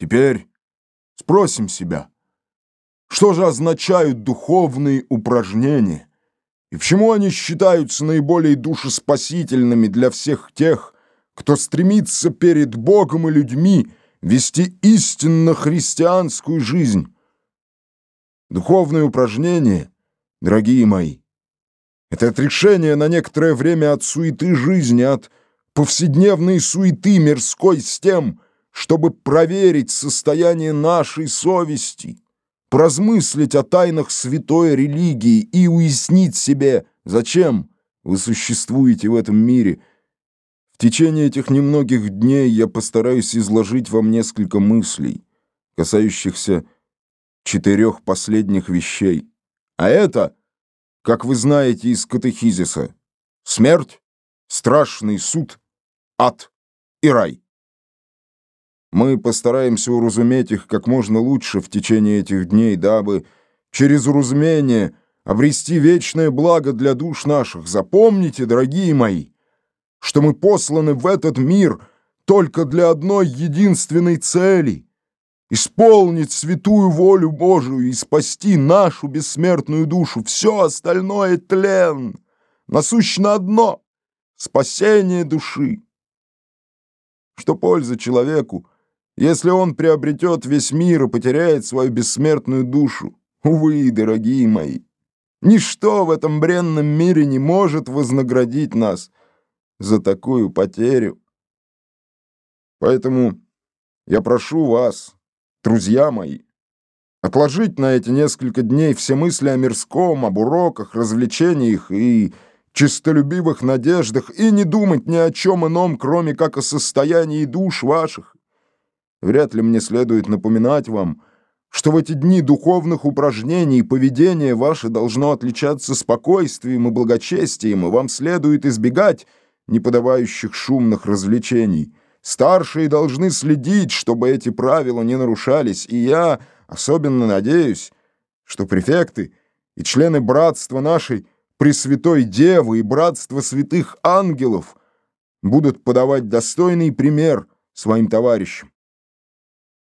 Теперь спросим себя, что же означают духовные упражнения и почему они считаются наиболее душеспасительными для всех тех, кто стремится перед Богом и людьми вести истинно христианскую жизнь. Духовные упражнения, дорогие мои, это отрешение на некоторое время от суеты жизни, от повседневной суеты мирской с тем, чтобы проверить состояние нашей совести, поразмыслить о тайнах святой религии и уяснить себе, зачем вы существуете в этом мире. В течение этих немногих дней я постараюсь изложить вам несколько мыслей, касающихся четырех последних вещей. А это, как вы знаете из катехизиса, смерть, страшный суд, ад и рай. Мы постараемся уразуметь их как можно лучше в течение этих дней, дабы через уразумение обрести вечное благо для душ наших. Запомните, дорогие мои, что мы посланы в этот мир только для одной единственной цели — исполнить святую волю Божию и спасти нашу бессмертную душу. Все остальное — тлен, насущно одно — спасение души. Что польза человеку, если он приобретет весь мир и потеряет свою бессмертную душу. Увы, дорогие мои, ничто в этом бренном мире не может вознаградить нас за такую потерю. Поэтому я прошу вас, друзья мои, отложить на эти несколько дней все мысли о мирском, об уроках, развлечениях и чистолюбивых надеждах и не думать ни о чем ином, кроме как о состоянии душ ваших. Вряд ли мне следует напоминать вам, что в эти дни духовных упражнений поведение ваше должно отличаться спокойствием и благочестием, и вам следует избегать неподавающих шумных развлечений. Старшие должны следить, чтобы эти правила не нарушались, и я особенно надеюсь, что префекты и члены братства нашей Пресвятой Девы и братства святых ангелов будут подавать достойный пример своим товарищам.